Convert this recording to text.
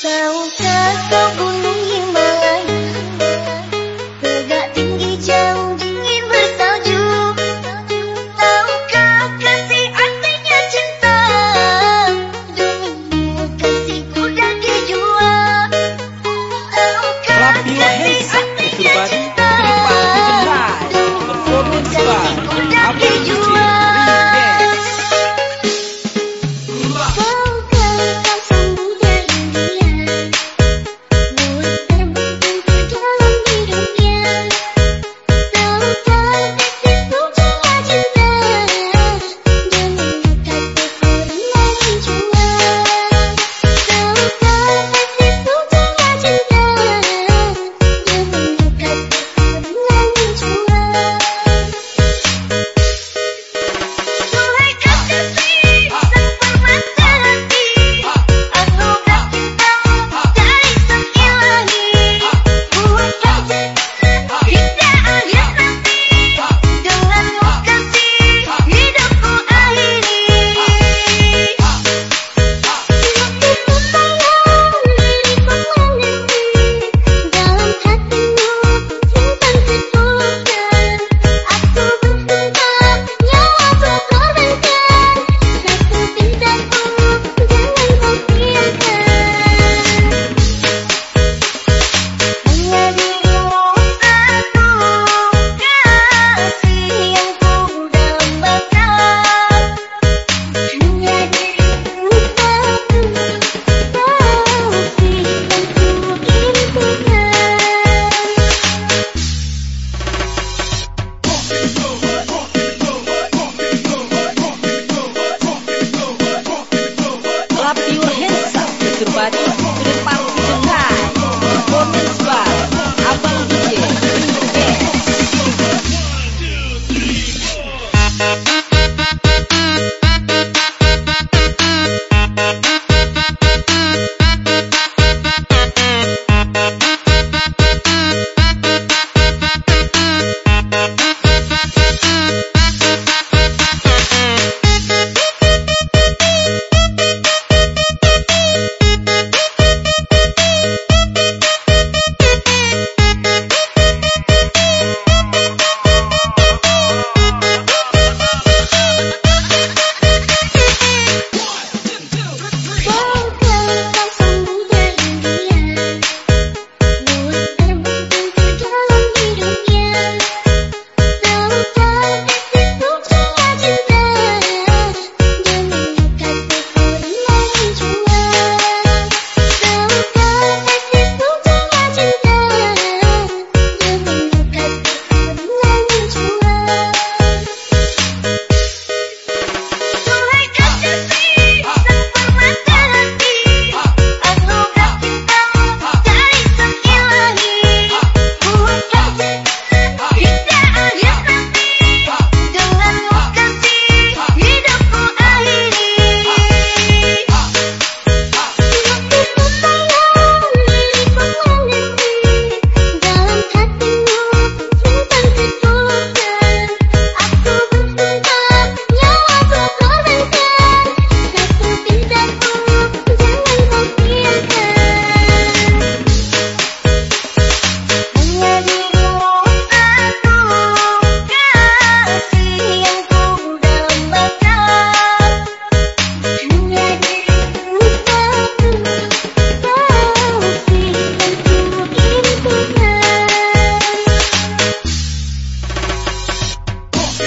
São tantas